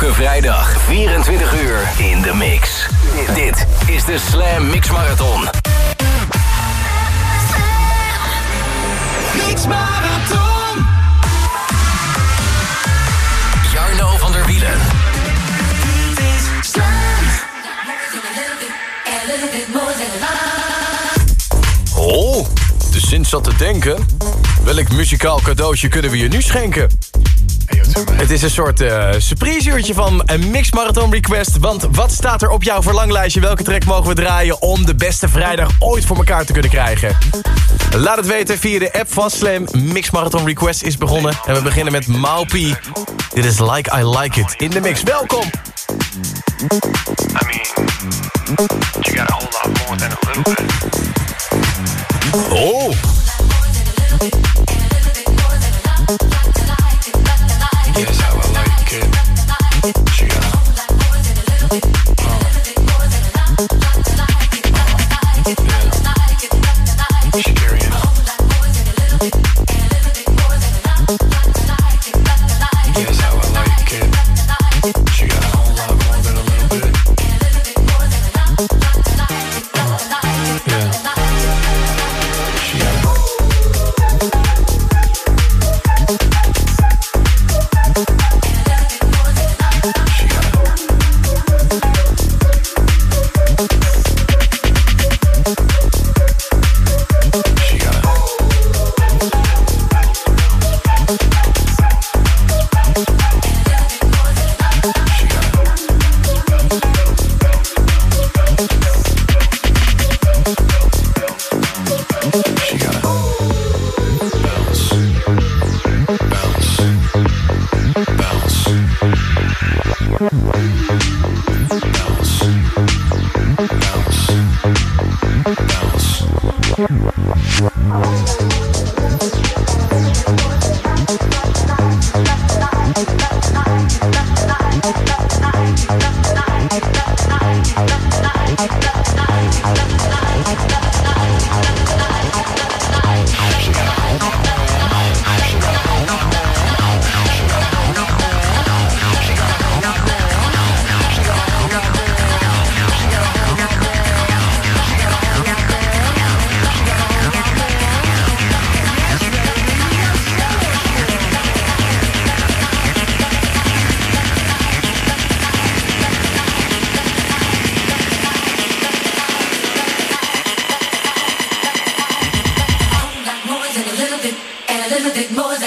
Elke vrijdag 24 uur in de mix. Dit is de Slam Mix Marathon. Mix Marathon. Jarno van der Wielen. Oh, de zin zat te denken. Welk muzikaal cadeautje kunnen we je nu schenken? Het is een soort uh, surprise-uurtje van een Mix Marathon Request. Want wat staat er op jouw verlanglijstje? Welke track mogen we draaien om de beste vrijdag ooit voor elkaar te kunnen krijgen? Laat het weten via de app van Slam. Mix Marathon Request is begonnen. En we beginnen met Maupi. Dit is Like I Like It in de mix. Welkom! I mean, you got a whole lot more than a little bit. Oh! Little bit more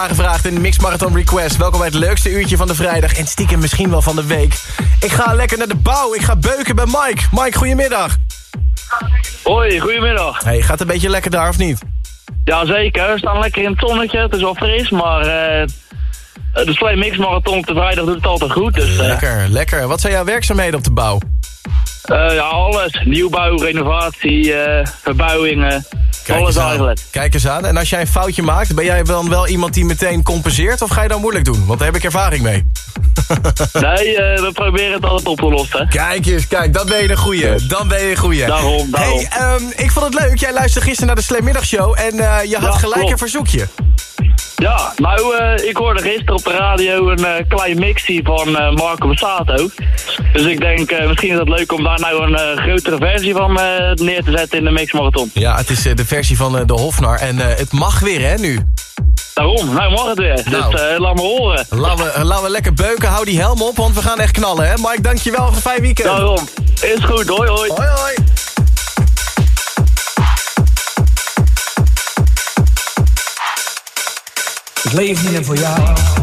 aangevraagd in Mix Marathon Request. Welkom bij het leukste uurtje van de vrijdag en stiekem misschien wel van de week. Ik ga lekker naar de bouw. Ik ga beuken bij Mike. Mike, goedemiddag. Hoi, goedemiddag. Hey, gaat het een beetje lekker daar of niet? Jazeker, we staan lekker in het zonnetje. Het is wel fris, maar eh, de Slam Mix Marathon op de vrijdag doet het altijd goed. Dus eh, Lekker, lekker. Wat zijn jouw werkzaamheden op de bouw? eh, ja, alles. Nieuwbouw, renovatie, eh, verbouwingen. alles eigenlijk. Kijk eens aan. En als jij een foutje maakt, ben jij dan wel iemand die meteen compenseert... of ga je dan moeilijk doen? Want daar heb ik ervaring mee. Nee, eh, we proberen het altijd op te lossen. Kijk eens, kijk, dan ben je een goeie. Dan ben je een goeie. Daarom, daarom. Hey, ehm, ik vond het leuk. Jij luisterde gisteren naar de Slammiddagshow... en eh, je had Ja, gelijk klopt. een verzoekje. Ja, nou, eh, ik hoorde gisteren op de radio een eh, klein mixie van eh, Marco Bassato. Dus ik denk, misschien is het leuk om daar nou een grotere versie van neer te zetten in de Mix Marathon. Ja, het is de versie van de Hofnar. En het mag weer, hè, nu. Daarom, nou mag het weer. Nou. Dus eh, laat me horen. Laten we, laten we lekker beuken. Hou die helm op, want we gaan echt knallen, hè. Mike, dankjewel voor fijn weekend. Daarom, is goed, hoi hoi. Hoi, hoi. Leef niet meer voor jou.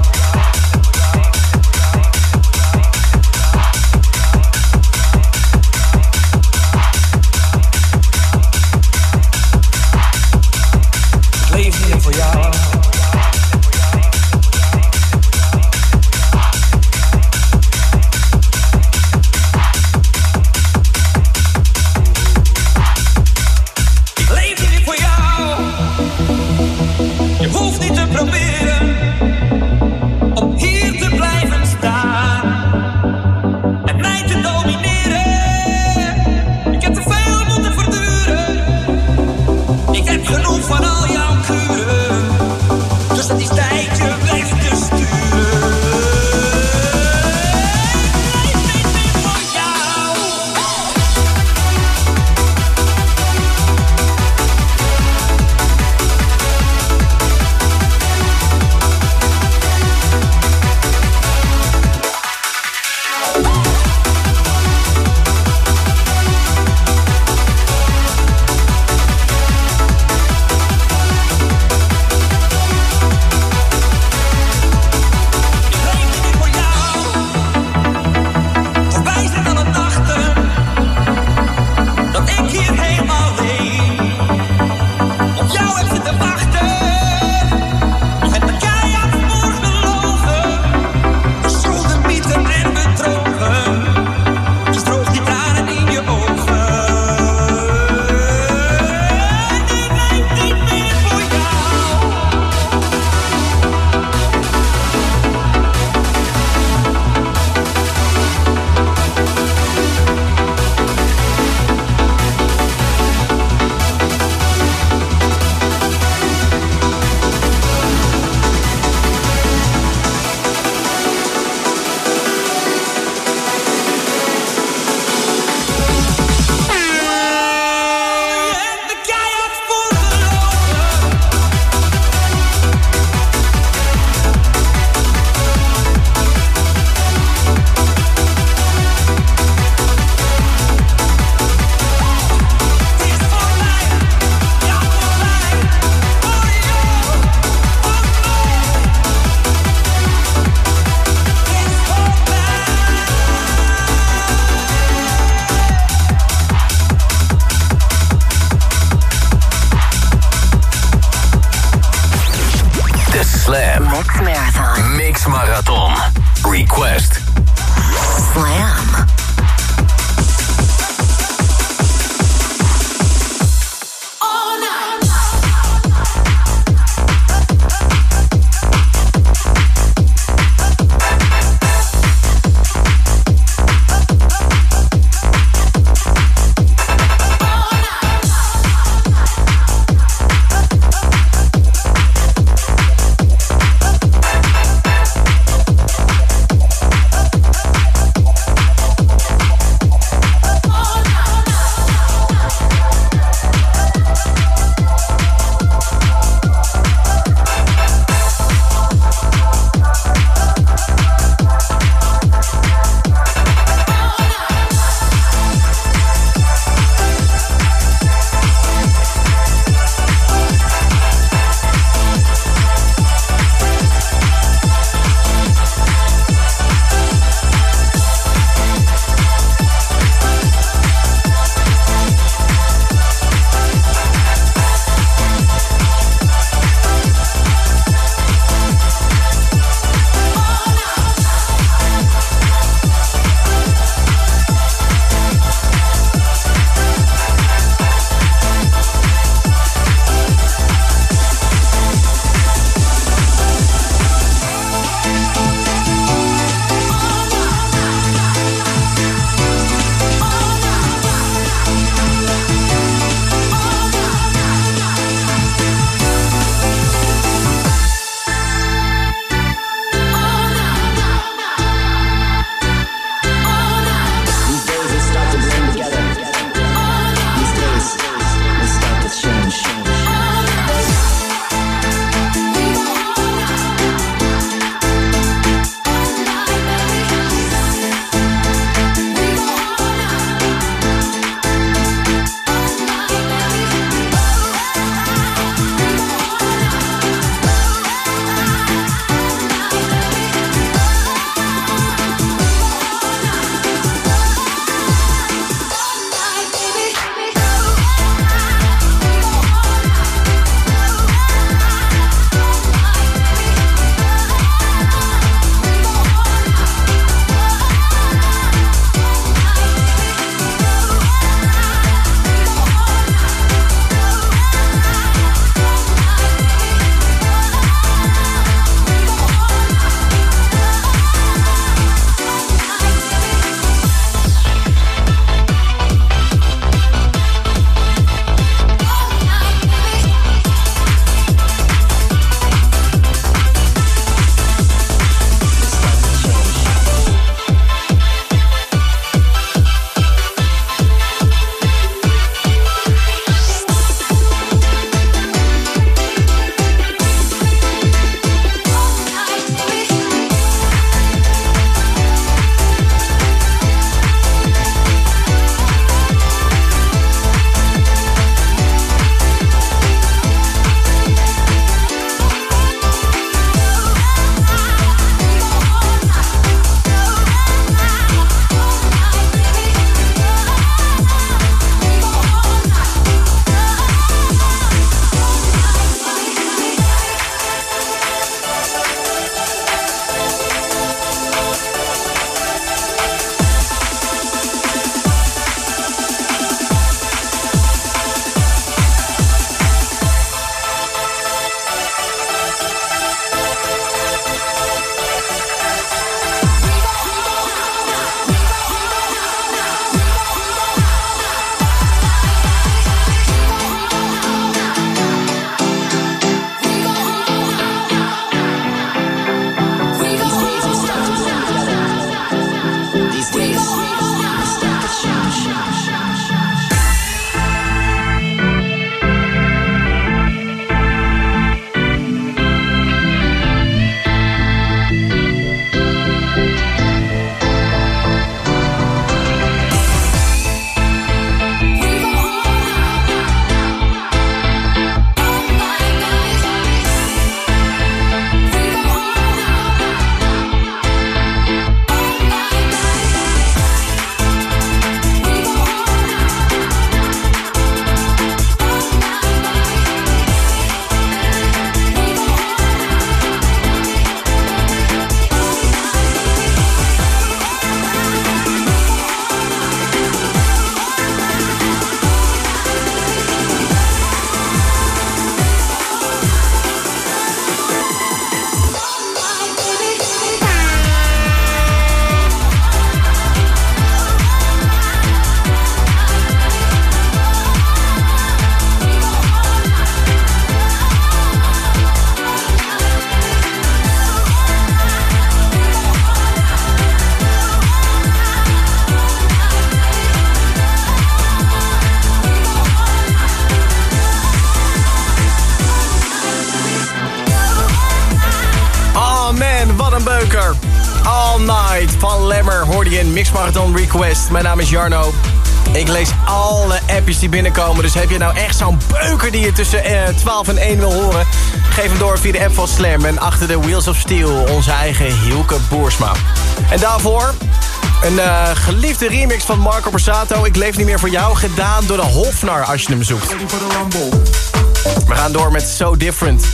Mijn naam is Jarno. Ik lees alle appjes die binnenkomen. Dus heb je nou echt zo'n beuker die je tussen eh, 12 en 1 wil horen? Geef hem door via de app van Slam. En achter de Wheels of Steel onze eigen Hielke Boersma. En daarvoor een eh, geliefde remix van Marco Borsato. Ik leef niet meer voor jou. Gedaan door de Hofnar als je hem zoekt. We gaan door met So Different.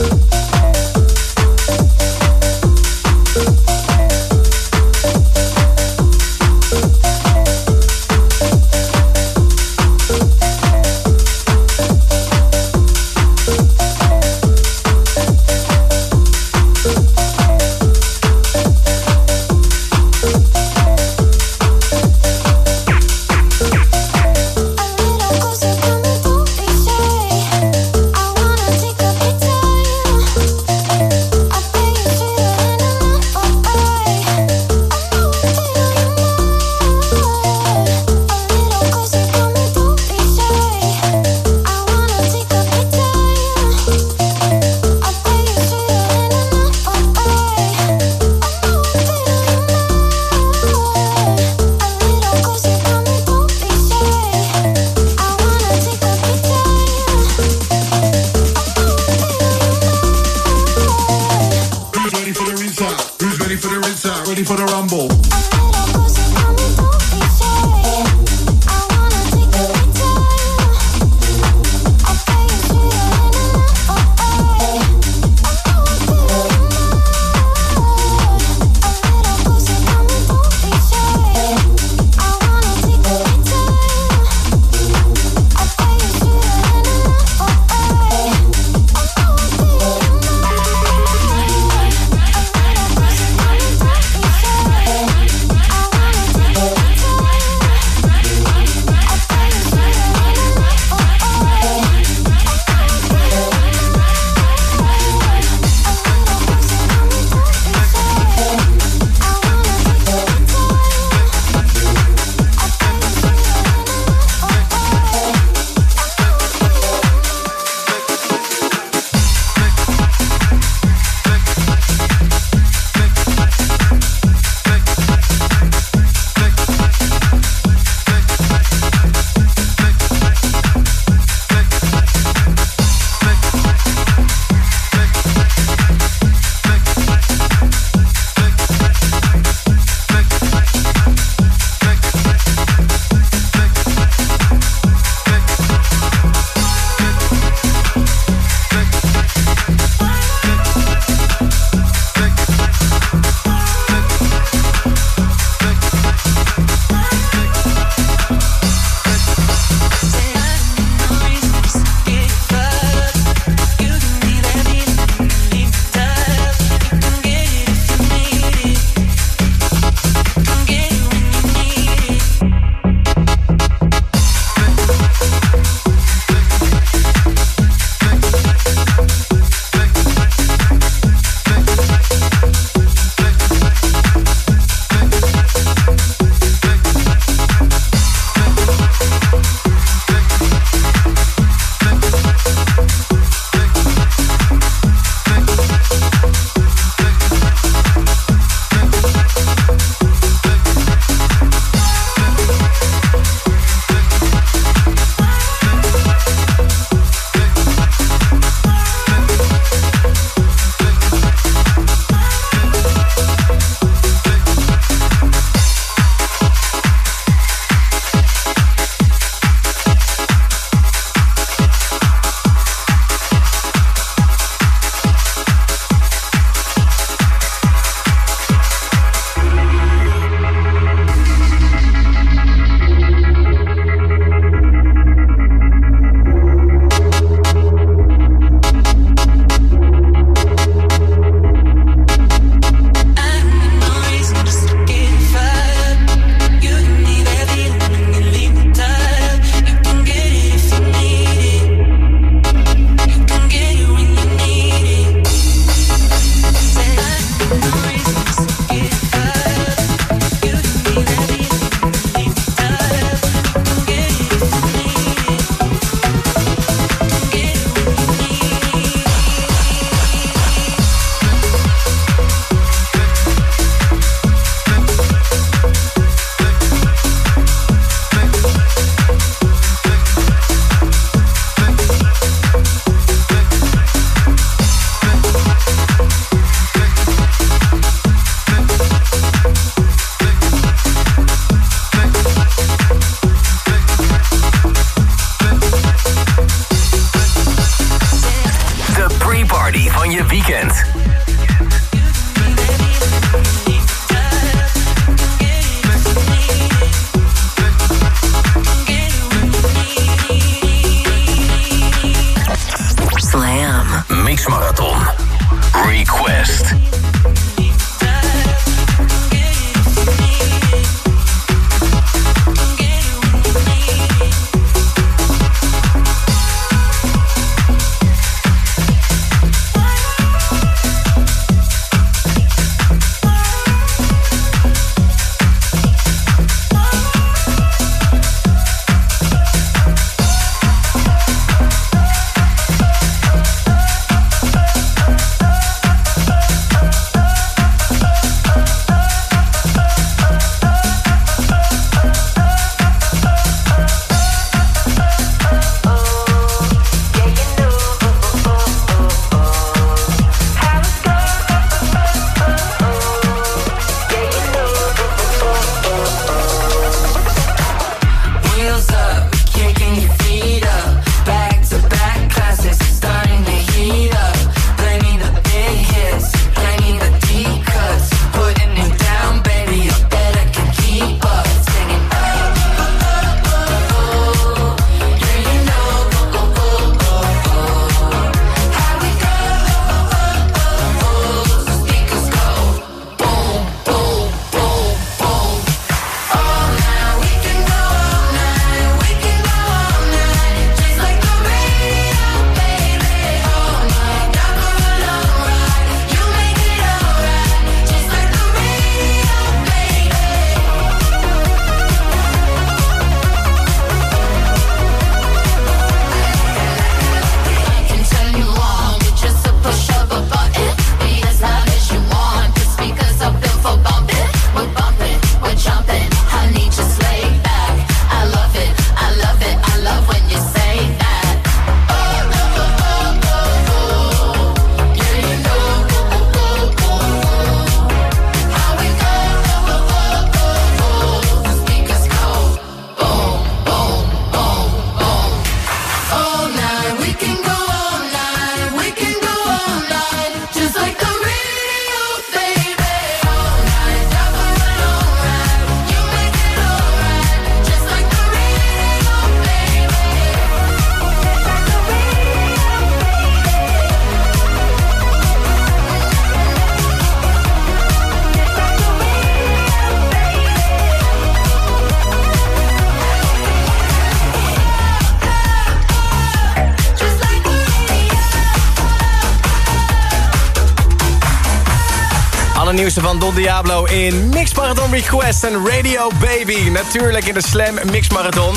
Van Don Diablo in Mix Marathon Request en Radio Baby. Natuurlijk in de Slam Mix Marathon.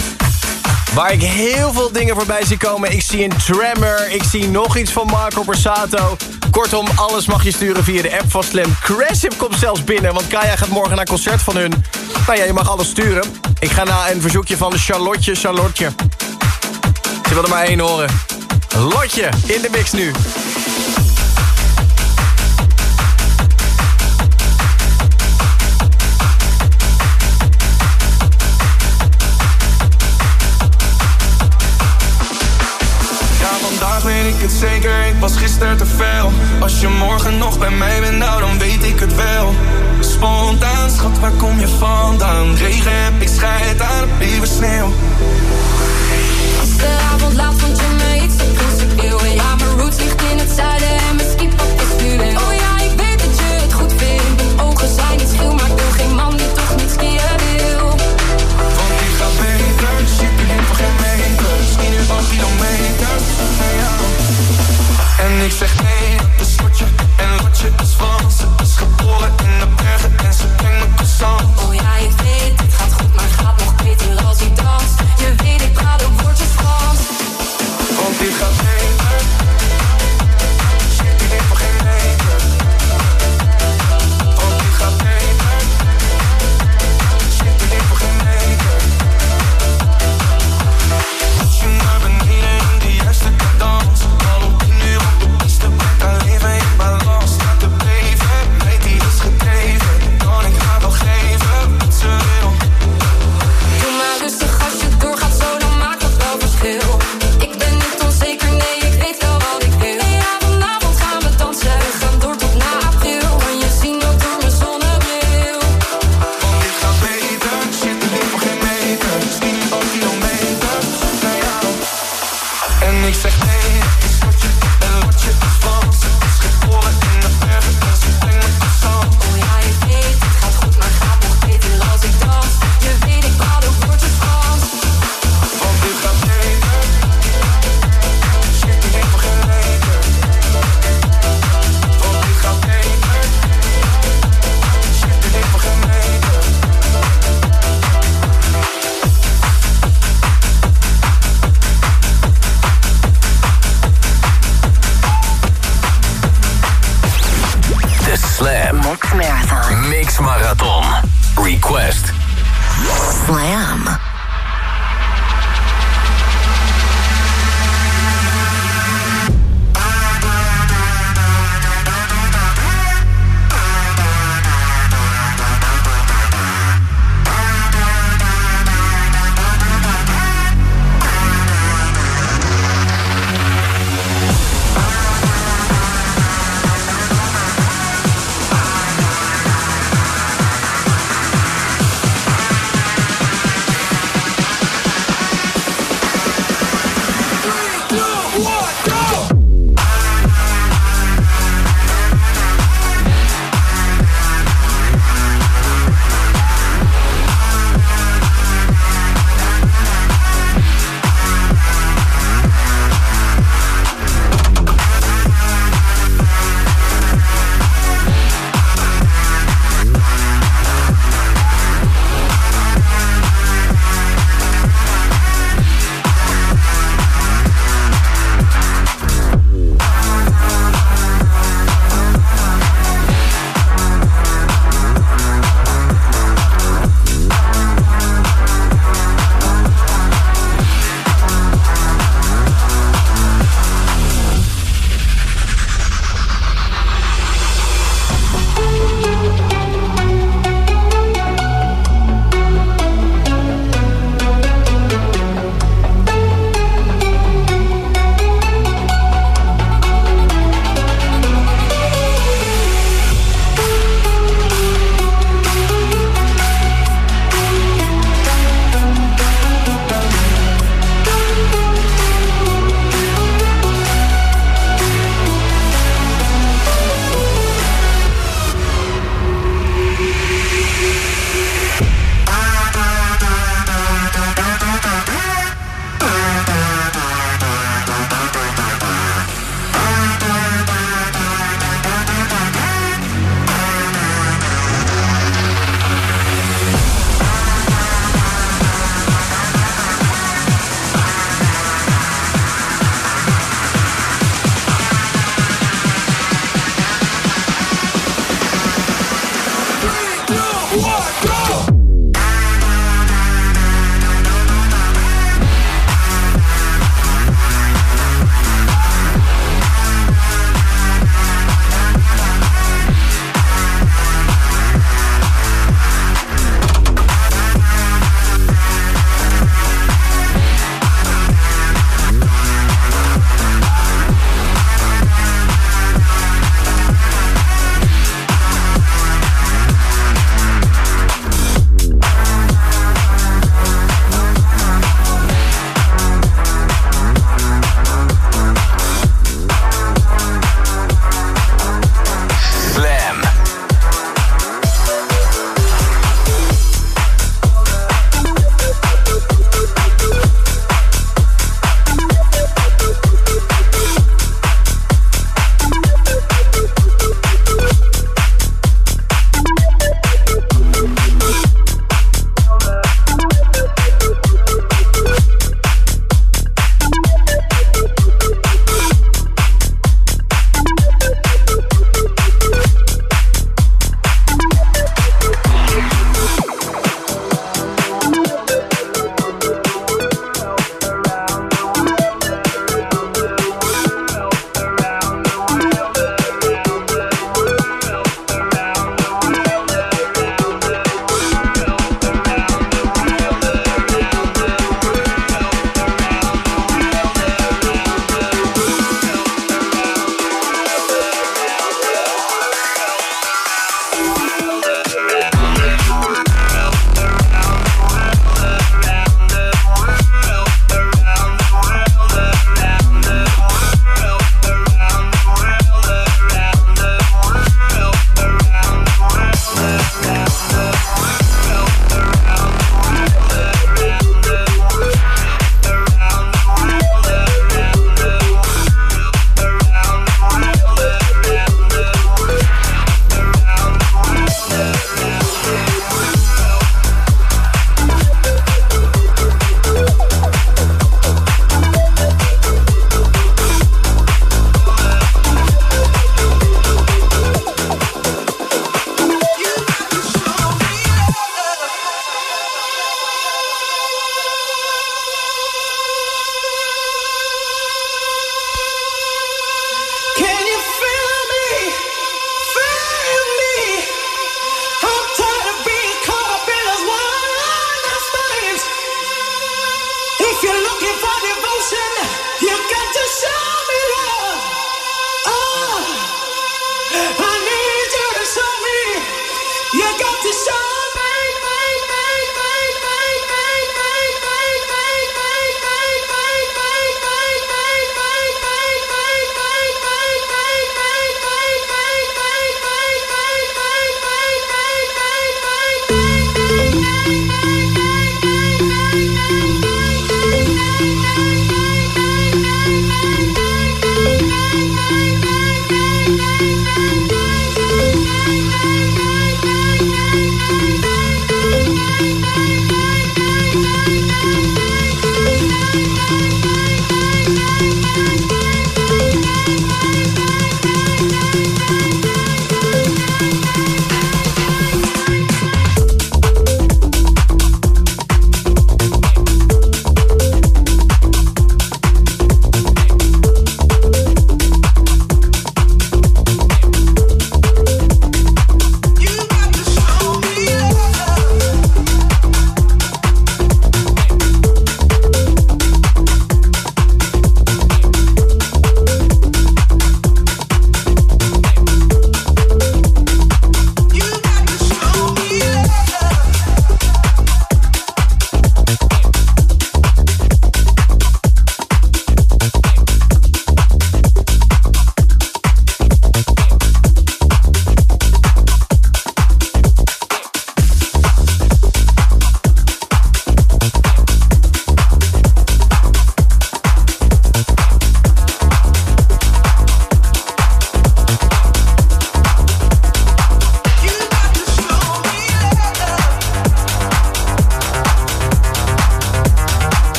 Waar ik heel veel dingen voorbij zie komen. Ik zie een Tremor, ik zie nog iets van Marco Borsato. Kortom, alles mag je sturen via de app van Slam. Craship komt zelfs binnen, want Kaya gaat morgen naar concert van hun. Nou ja, je mag alles sturen. Ik ga naar een verzoekje van Charlotte, Charlotte. Ze er maar één horen. Lotje, in de mix nu. Als je morgen nog bij mij bent, nou dan weet ik het wel. Spontaan, schat, waar kom je vandaan? Regen heb ik scheid aan het liever sneeuw. Gisteravond laat vond je me iets te En ja, mijn roots ligt in het zuiden en mijn skipad is fluweel Oh ik zeg nee,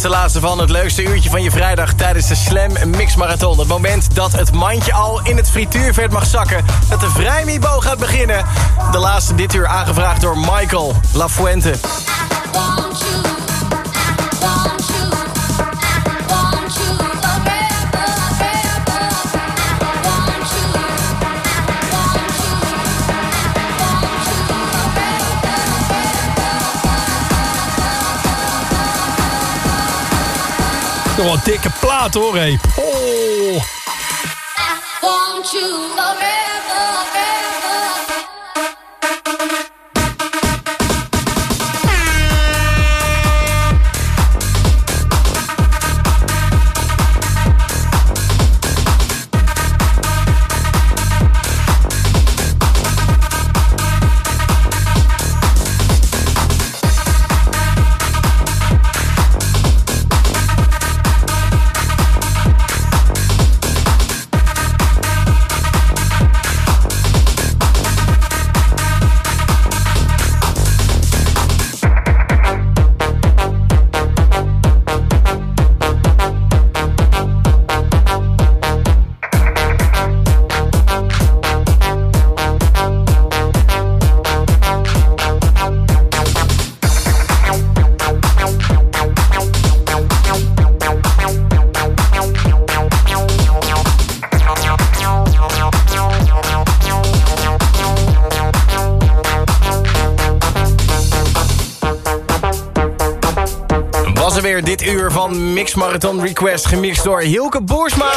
is de laatste van het leukste uurtje van je vrijdag tijdens de Slam Mix Marathon. Het moment dat het mandje al in het frituurvet mag zakken. Dat de vrijmibo gaat beginnen. De laatste dit uur aangevraagd door Michael Lafuente. Toch wel dikke plaat hoor, hé. Oh. Want you. Dit uur van Mix Marathon Request gemixt door Hilke Boersma.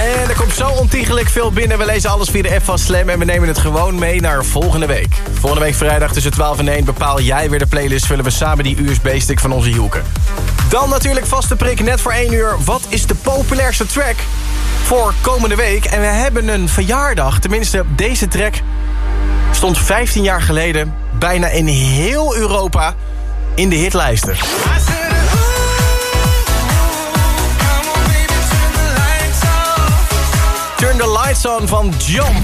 En er komt zo ontiegelijk veel binnen. We lezen alles via de app van Slam en we nemen het gewoon mee naar volgende week. Volgende week vrijdag tussen 12 en 1 bepaal jij weer de playlist... vullen we samen die USB-stick van onze Hilke. Dan natuurlijk vaste prik net voor 1 uur. Wat is de populairste track voor komende week? En we hebben een verjaardag. Tenminste, deze track stond 15 jaar geleden bijna in heel Europa in de hitlijsten. Turn the Lights On van John.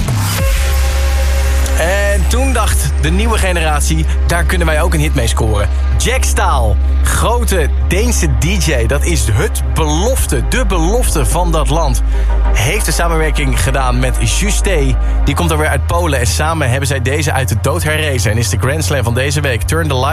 En toen dacht de nieuwe generatie, daar kunnen wij ook een hit mee scoren. Jack Staal, grote Deense DJ, dat is het belofte, de belofte van dat land. Heeft de samenwerking gedaan met Justé. Die komt alweer uit Polen en samen hebben zij deze uit de dood herrezen. En is de Grand Slam van deze week Turn the Lights